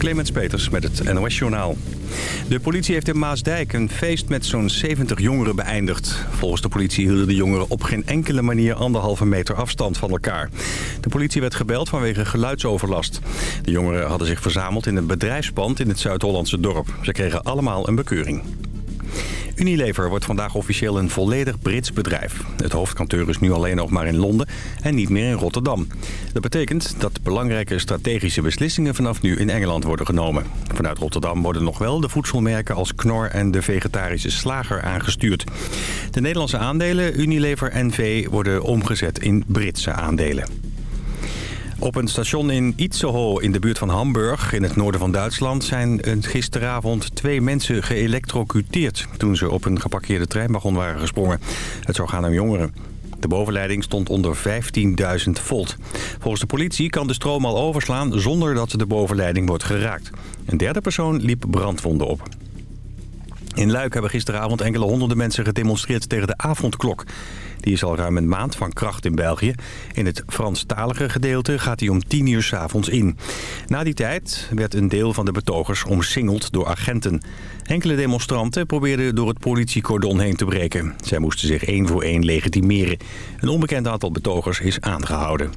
Clemens Peters met het NOS Journaal. De politie heeft in Maasdijk een feest met zo'n 70 jongeren beëindigd. Volgens de politie hielden de jongeren op geen enkele manier anderhalve meter afstand van elkaar. De politie werd gebeld vanwege geluidsoverlast. De jongeren hadden zich verzameld in een bedrijfspand in het Zuid-Hollandse dorp. Ze kregen allemaal een bekeuring. Unilever wordt vandaag officieel een volledig Brits bedrijf. Het hoofdkantoor is nu alleen nog maar in Londen en niet meer in Rotterdam. Dat betekent dat belangrijke strategische beslissingen vanaf nu in Engeland worden genomen. Vanuit Rotterdam worden nog wel de voedselmerken als Knor en de vegetarische slager aangestuurd. De Nederlandse aandelen Unilever NV worden omgezet in Britse aandelen. Op een station in Itzehoe in de buurt van Hamburg, in het noorden van Duitsland... zijn gisteravond twee mensen geëlectrocuteerd... toen ze op een geparkeerde treinwagon waren gesprongen. Het zou gaan om jongeren. De bovenleiding stond onder 15.000 volt. Volgens de politie kan de stroom al overslaan zonder dat de bovenleiding wordt geraakt. Een derde persoon liep brandwonden op. In Luik hebben gisteravond enkele honderden mensen gedemonstreerd tegen de avondklok. Die is al ruim een maand van kracht in België. In het Franstalige gedeelte gaat die om 10 uur s avonds in. Na die tijd werd een deel van de betogers omsingeld door agenten. Enkele demonstranten probeerden door het politiecordon heen te breken. Zij moesten zich één voor één legitimeren. Een onbekend aantal betogers is aangehouden.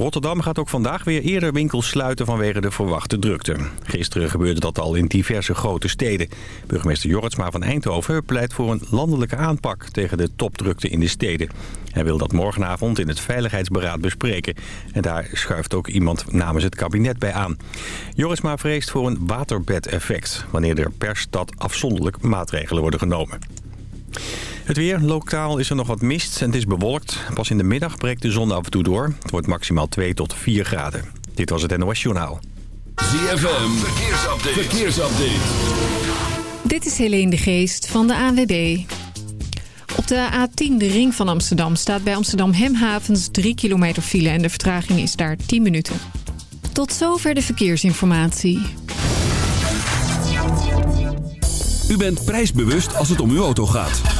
Rotterdam gaat ook vandaag weer eerder winkels sluiten vanwege de verwachte drukte. Gisteren gebeurde dat al in diverse grote steden. Burgemeester Jorritsma van Eindhoven pleit voor een landelijke aanpak tegen de topdrukte in de steden. Hij wil dat morgenavond in het Veiligheidsberaad bespreken. En daar schuift ook iemand namens het kabinet bij aan. Jorritsma vreest voor een waterbedeffect... wanneer er per stad afzonderlijk maatregelen worden genomen. Het weer. Lokaal is er nog wat mist en het is bewolkt. Pas in de middag breekt de zon af en toe door. Het wordt maximaal 2 tot 4 graden. Dit was het NOS Journaal. ZFM. Verkeersupdate. Verkeersupdate. Dit is Helene de Geest van de ANWB. Op de A10, de ring van Amsterdam, staat bij Amsterdam Hemhavens 3 kilometer file... en de vertraging is daar 10 minuten. Tot zover de verkeersinformatie. U bent prijsbewust als het om uw auto gaat.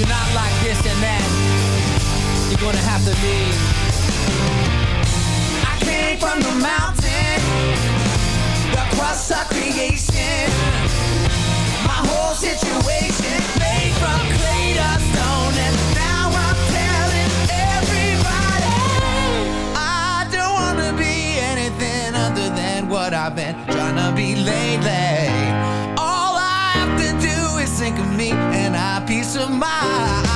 you're not like this and that, you're gonna have to be. I came from the mountain, the crust of creation. My whole situation made from clay to stone, and now I'm telling everybody I don't wanna be anything other than what I've been trying to be lately. All I have to do is think of me to my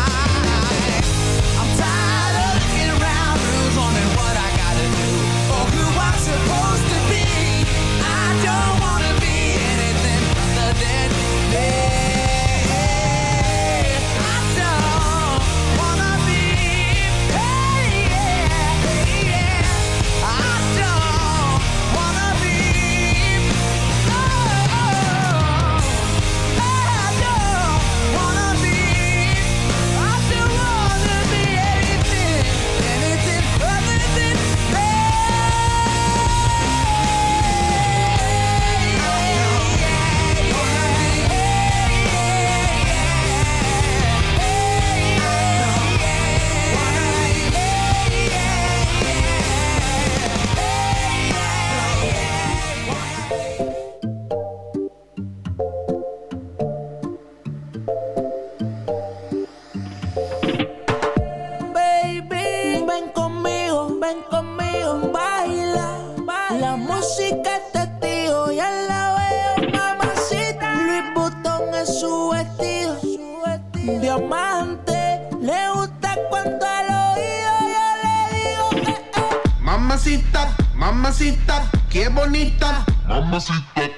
Mamacita, qué bonita. Mamacita.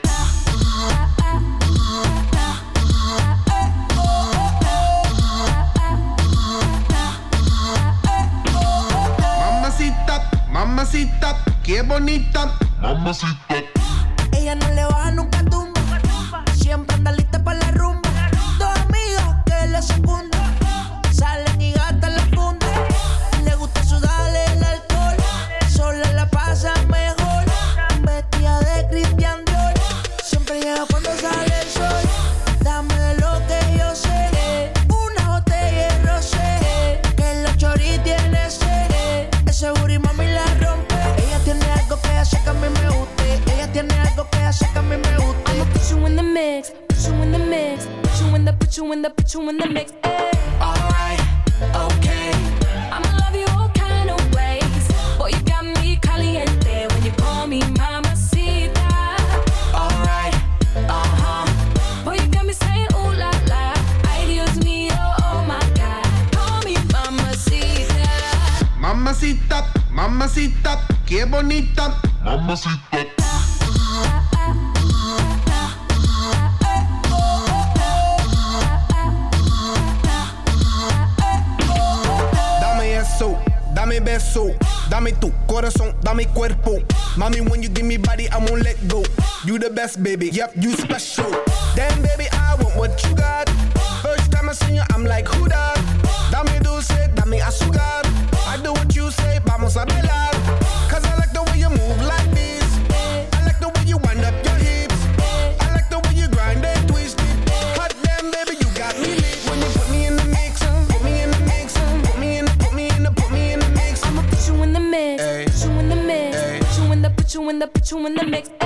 Mamacita, mamacita, qué bonita. Mamacita. Ella no le put you in the mix. Eh. Alright, okay. I'ma love you all kind of ways. Boy, you got me caliente when you call me. Alright, uh huh. Boy, you got me saying ooh la la. Oh, oh my God. Call me. Mamacita, mamacita, qué bonita. Mamacita. Yes, baby, yep, you special. Damn, baby, I want what you got. First time I seen you, I'm like, who that? Dame dulce, dame azúcar. I do what you say, vamos a bailar. I like the way you move like this. I like the way you wind up your hips. I like the way you grind twist it. Hot damn, baby, you got me lit. When you put me in the put me in the put me in the, put me in the, put me in the mix. I'ma put you in the mix, put you in the mix, put you in the, put you in the, put you in the mix.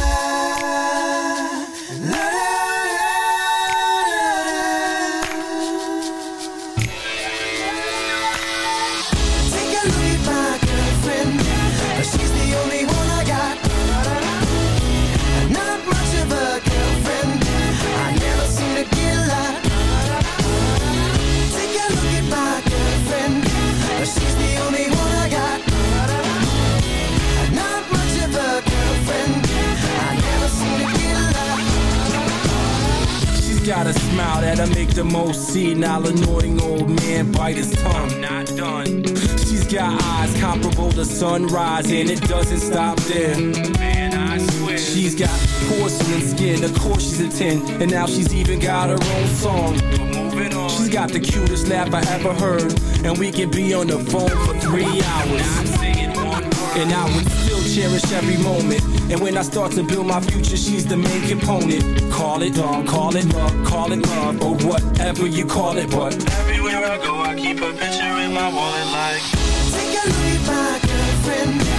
the most senile, annoying old man bite his tongue. I'm not done. She's got eyes comparable to sunrise, and it doesn't stop there. Man, I swear. She's got porcelain skin, of course she's a 10, and now she's even got her own song. moving on. She's got the cutest laugh I ever heard, and we can be on the phone for three hours. And I would still cherish every moment. And when I start to build my future, she's the main component. Call it dog, call it love, call it love, or whatever you call it. But everywhere I go, I keep a picture in my wallet like. Take a look at my girlfriend.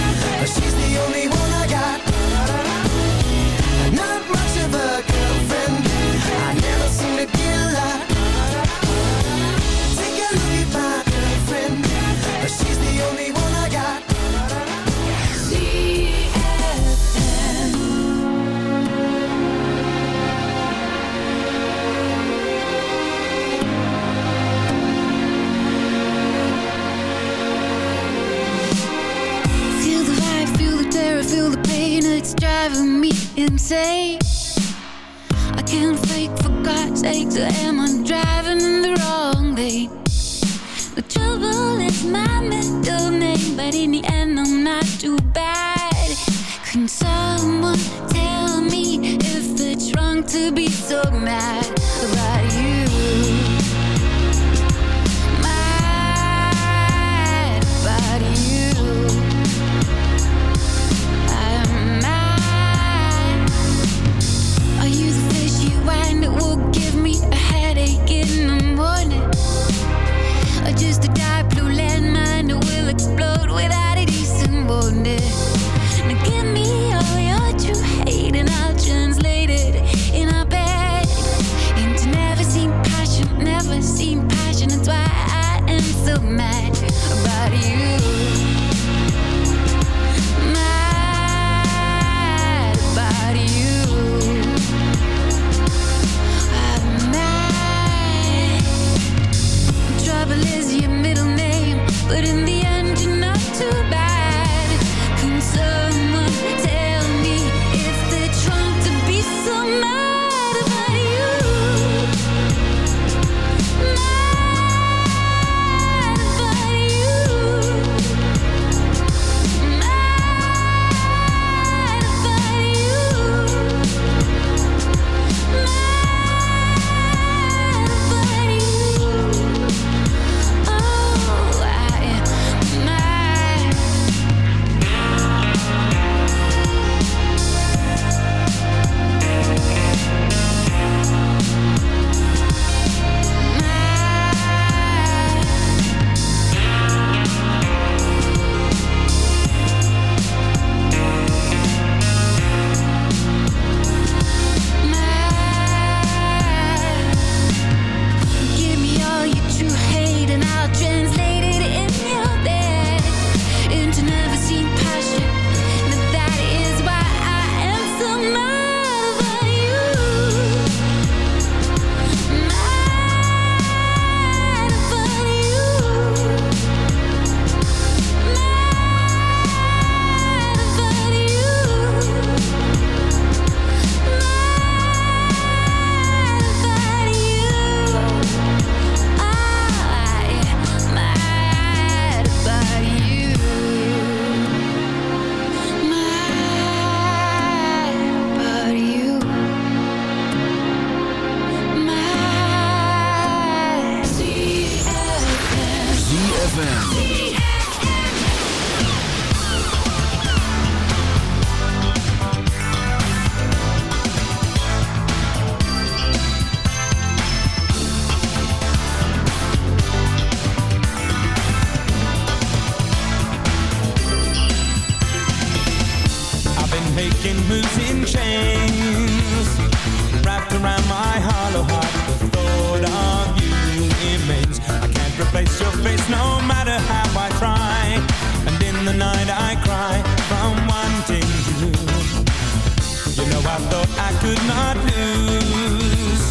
I could not lose.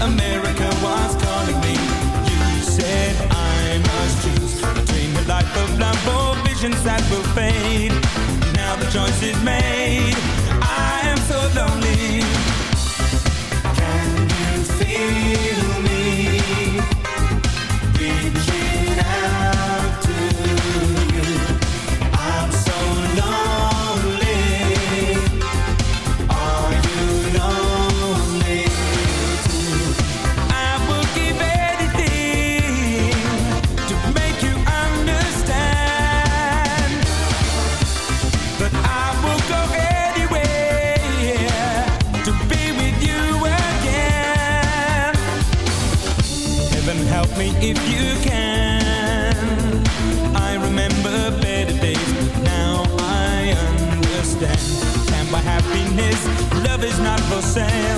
America was calling me. You said I must choose between a life of love or visions that will fade. Now the choice is made. sand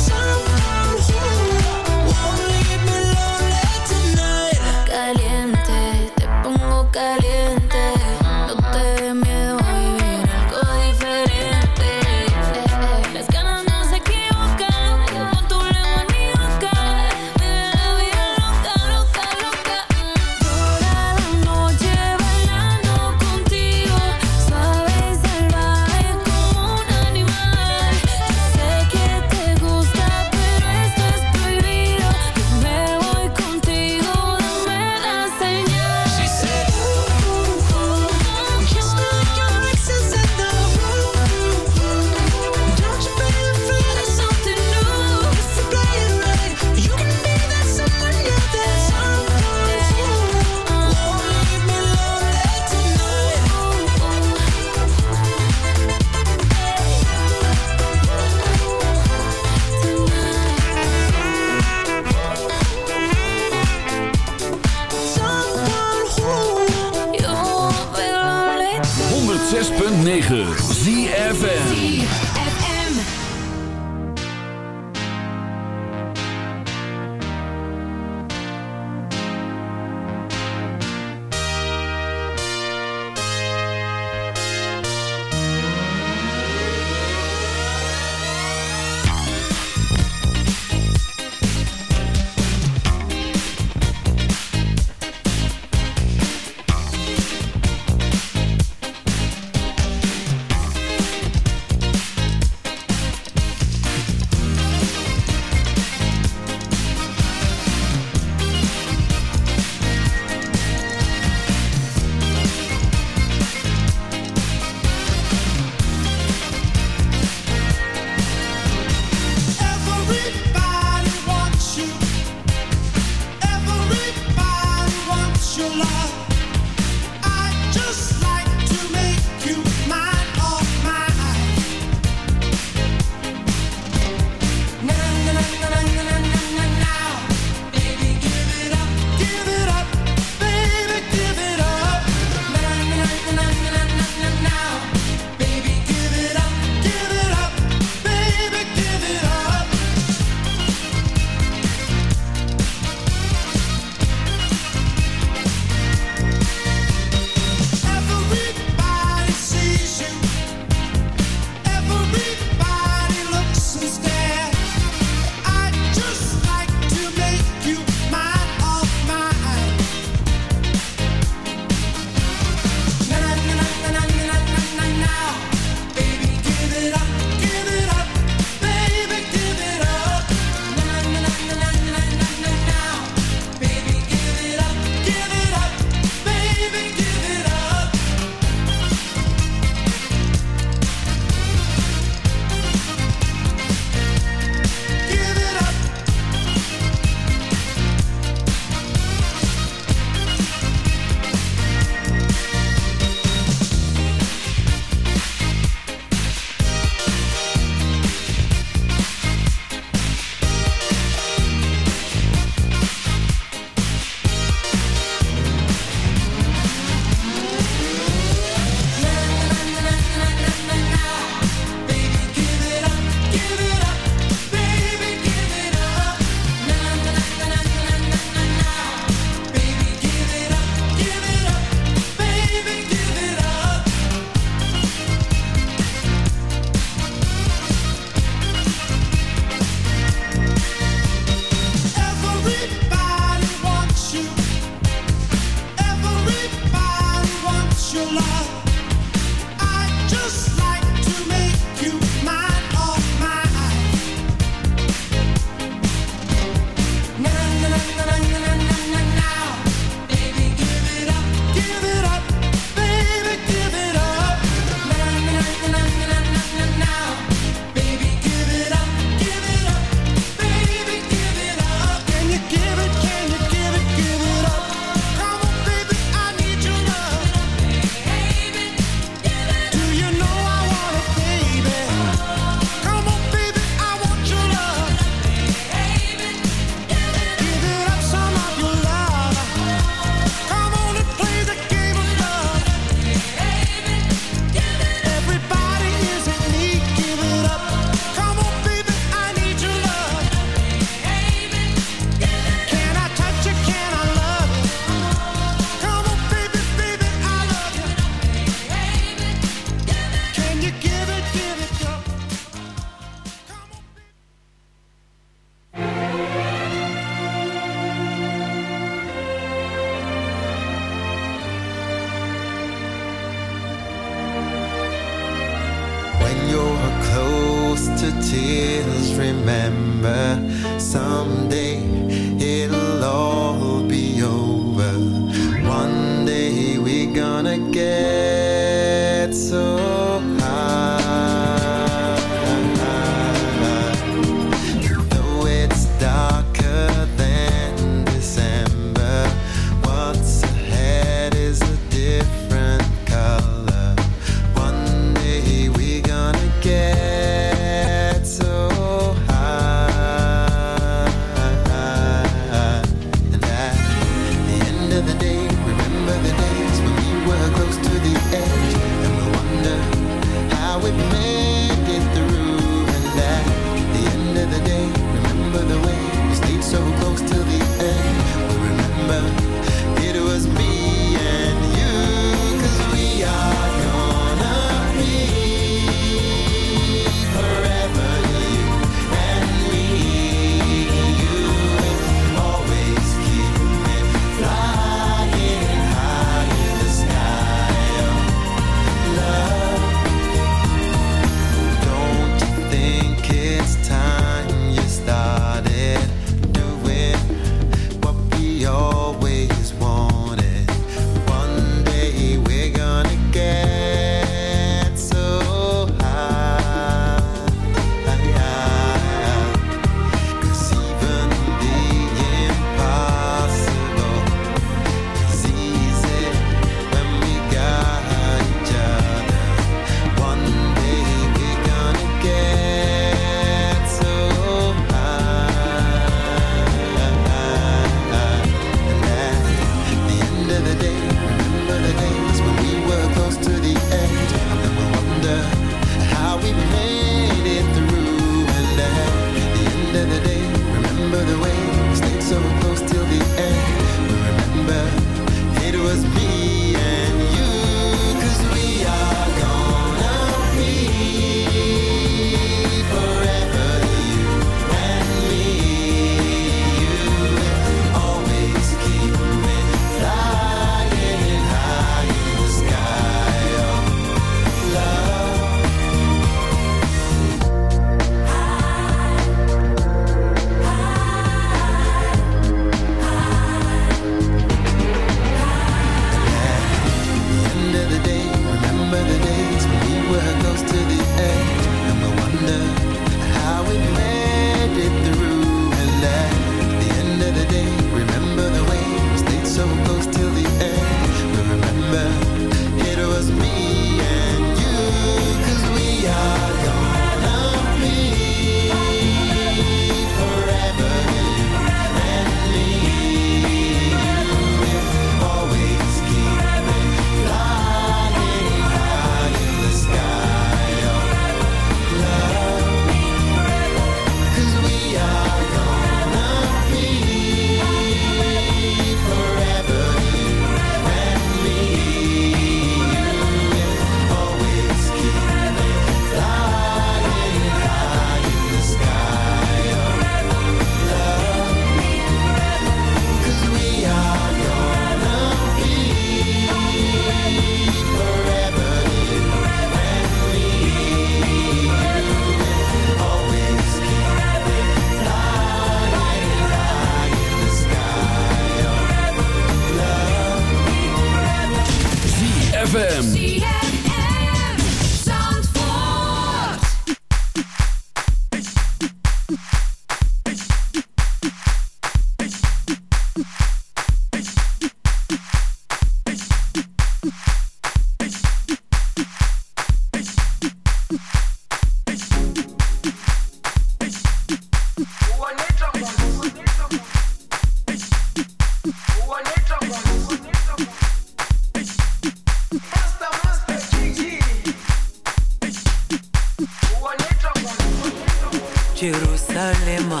Jerusalema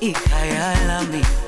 y me.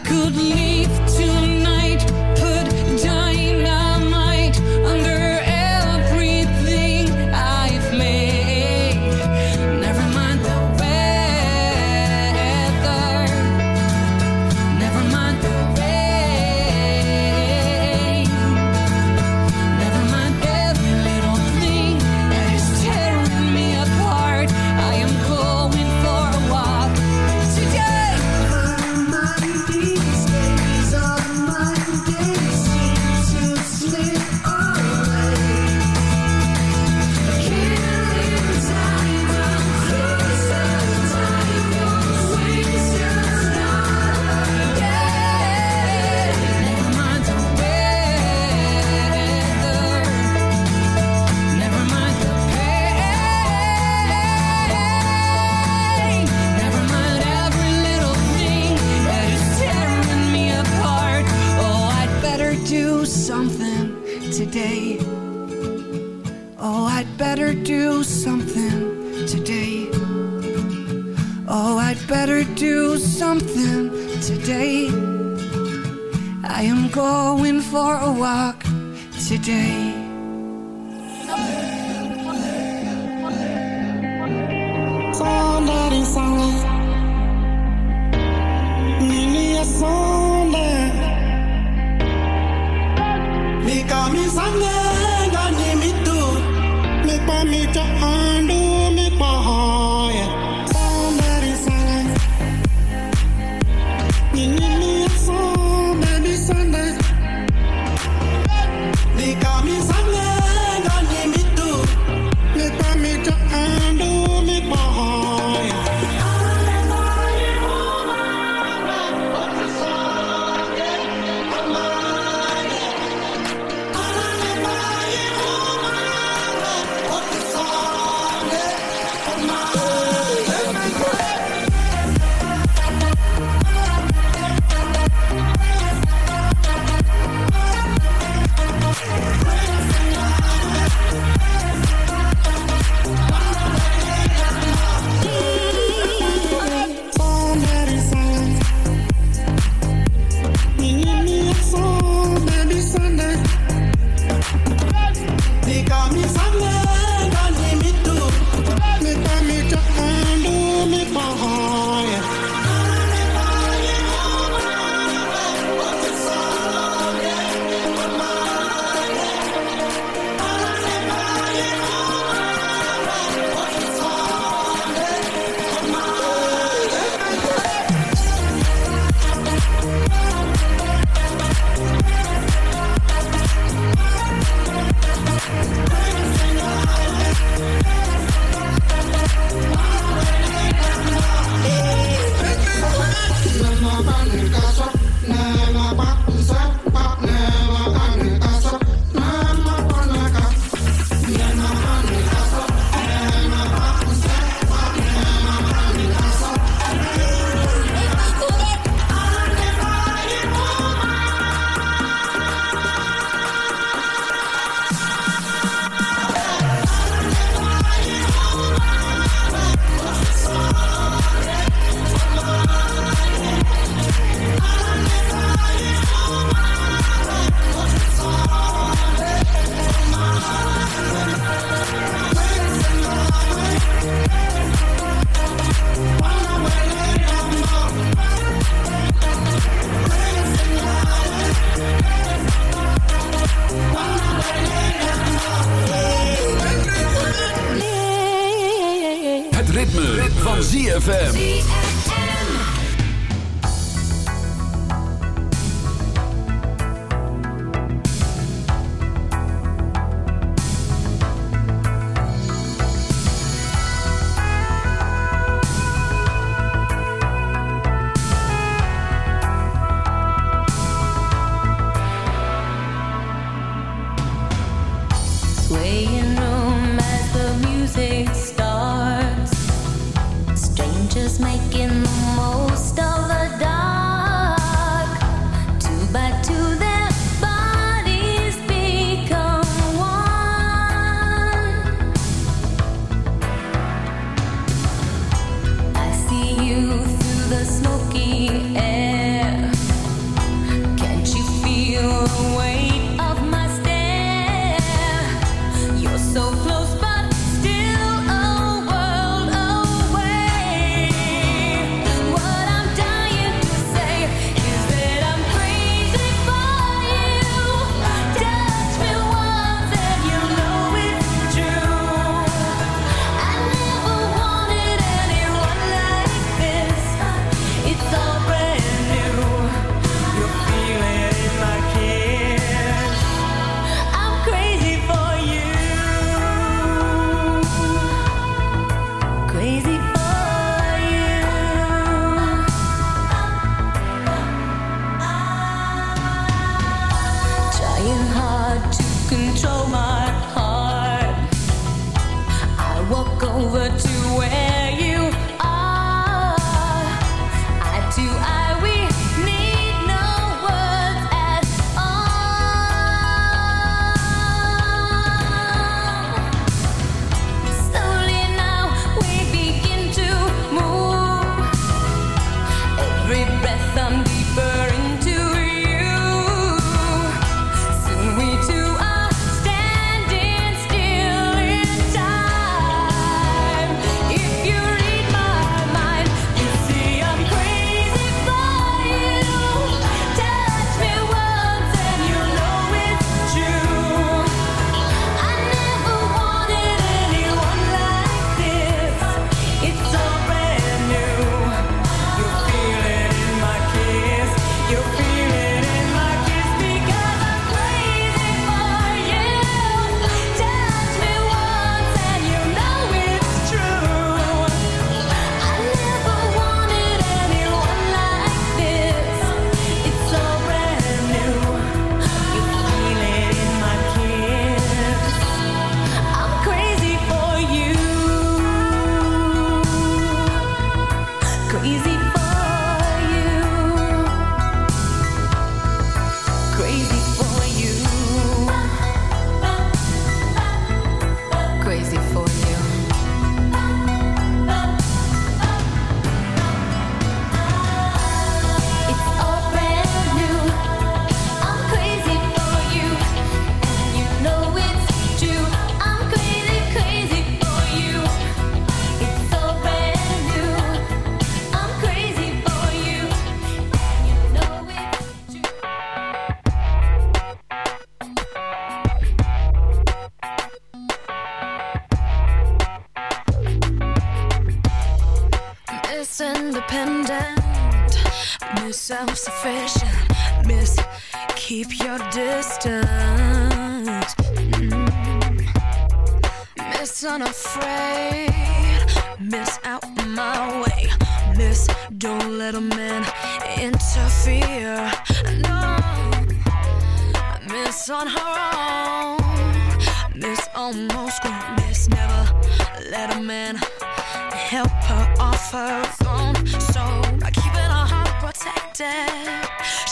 could leave. something today. Oh, I'd better do something today. Oh, I'd better do something today. I am going for a walk today. Somebody's sang. Nearly a song. मी कामी सांग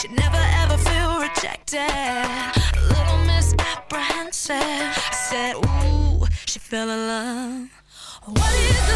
She'd never ever feel rejected. A little misapprehensive. I said, Ooh, she fell in love. What is